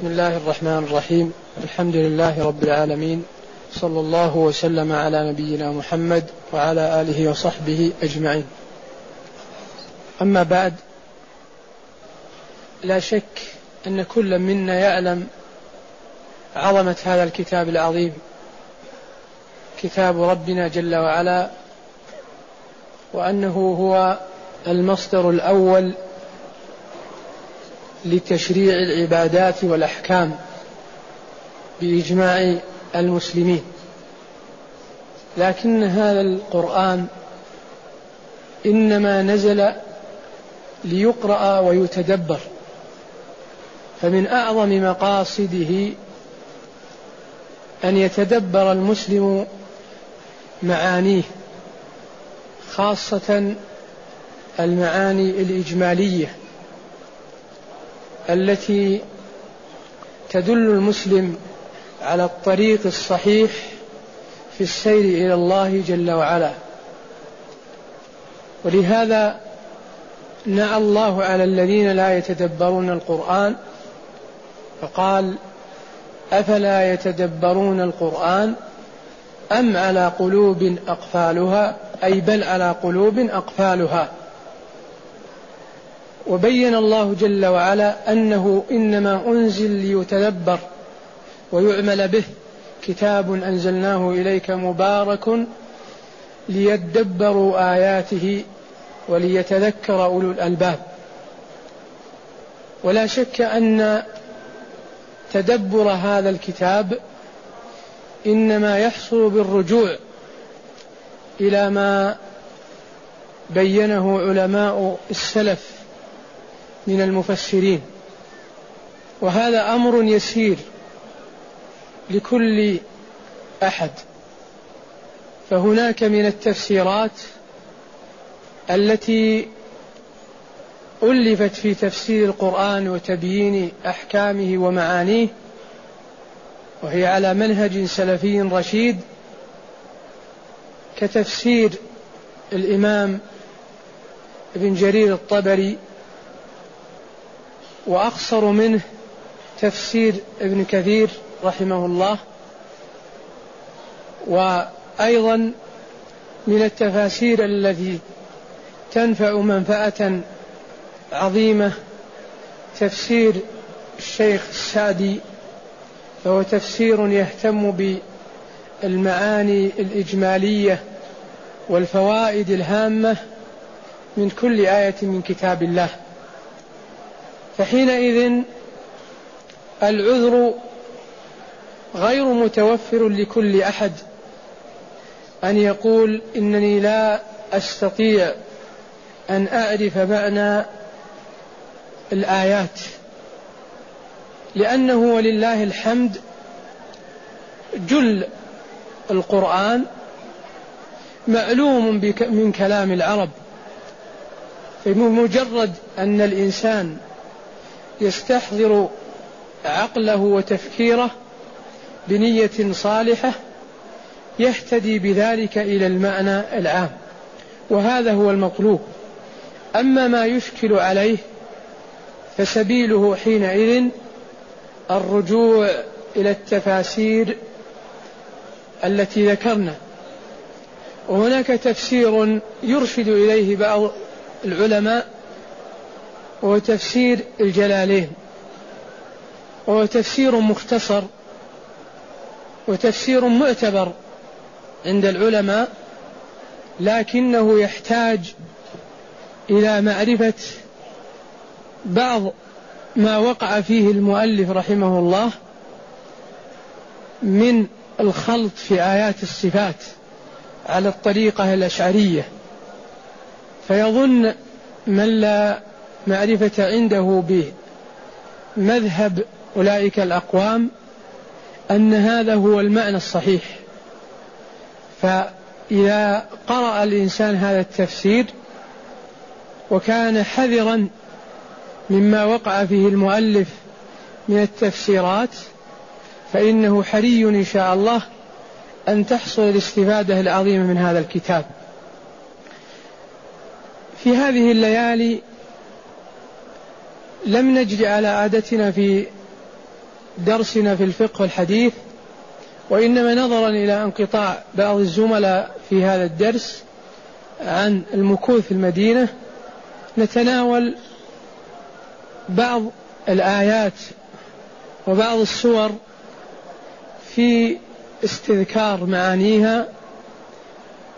بسم الله الرحمن الرحيم. الحمد لله رب العالمين. صلى الله وسلم على نبينا محمد وعلى آله وصحبه أجمعين. أما بعد لا شك أن كل منا يعلم عظمة هذا الكتاب العظيم. كتاب ربنا جل وعلا وأنه هو المصدر الأول لتشريع العبادات والأحكام بإجماع المسلمين. لكن هذا القرآن إنما نزل ليقرأ ويتدبر فمن أعظم مقاصده أن يتدبر المسلم معانيه خاصة المعاني الإجمالية. التي تدل المسلم على الطريق الصحيح في السير إلى الله جل وعلا. ولهذا نعى الله على الذين لا يتدبرون القرآن فقال أفلا يتدبرون القرآن أم على قلوب أقفالها؟ أي بل على قلوب أقفالها. وبين الله جل وعلا أنه إنما أنزل ليتدبر ويعمل به. كتاب أنزلناه إليك مبارك ليدبروا آياته وليتذكر أولو الألباب. ولا شك أن تدبر هذا الكتاب إنما يحصل بالرجوع إلى ما بينه علماء السلف من المفسرين. وهذا أمر يسير لكل أحد. فهناك من التفسيرات التي ألفت في تفسير القرآن وتبيين أحكامه ومعانيه وهي على منهج سلفي رشيد كتفسير الإمام ابن جرير الطبري وأقصر منه تفسير ابن كثير رحمه الله وأيضا من التفاسير التي تنفع منفعة عظيمة تفسير الشيخ السعدي فهو تفسير يهتم بالمعاني الإجمالية والفوائد الهامة من كل آية من كتاب الله. فحينئذ العذر غير متوفر لكل أحد أن يقول إنني لا أستطيع أن أعرف معنى الآيات لأنه ولله الحمد جل القرآن معلوم من كلام العرب فمجرد أن الإنسان يستحضر عقله وتفكيره بنية صالحة يهتدي بذلك إلى المعنى العام وهذا هو المطلوب. أما ما يشكل عليه فسبيله حينئذ الرجوع إلى التفاسير التي ذكرنا. وهناك تفسير يرشد إليه بعض العلماء وهو تفسير الجلالين. وهو تفسير مختصر وتفسير معتبر عند العلماء لكنه يحتاج إلى معرفة بعض ما وقع فيه المؤلف رحمه الله من الخلط في آيات الصفات على الطريقة الأشعرية. فيظن من لا معرفة عنده بمذهب أولئك الأقوام أن هذا هو المعنى الصحيح. فإذا قرأ الإنسان هذا التفسير وكان حذرا مما وقع فيه المؤلف من التفسيرات فإنه حري إن شاء الله أن تحصل الاستفادة العظيمة من هذا الكتاب. في هذه الليالي لم نجد على عادتنا في درسنا في الفقه والحديث وإنما نظرا إلى انقطاع بعض الزملاء في هذا الدرس عن المكوث في المدينة نتناول بعض الآيات وبعض السور في استذكار معانيها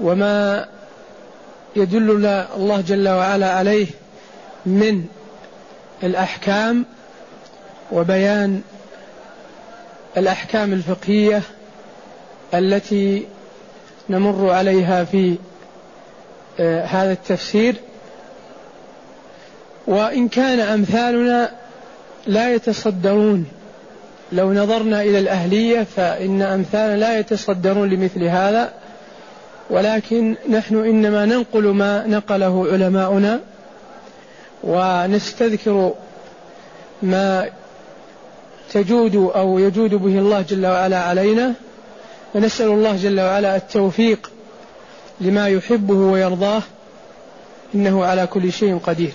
وما يدل الله جل وعلا عليه من الأحكام وبيان الأحكام الفقهية التي نمر عليها في آه، هذا التفسير. وإن كان أمثالنا لا يتصدرون. لو نظرنا إلى الأهلية فإن أمثالنا لا يتصدرون لمثل هذا. ولكن نحن إنما ننقل ما نقله علماؤنا. ونستذكر ما تجود أو يجود به الله جل وعلا علينا ونسأل الله جل وعلا التوفيق لما يحبه ويرضاه إنه على كل شيء قدير.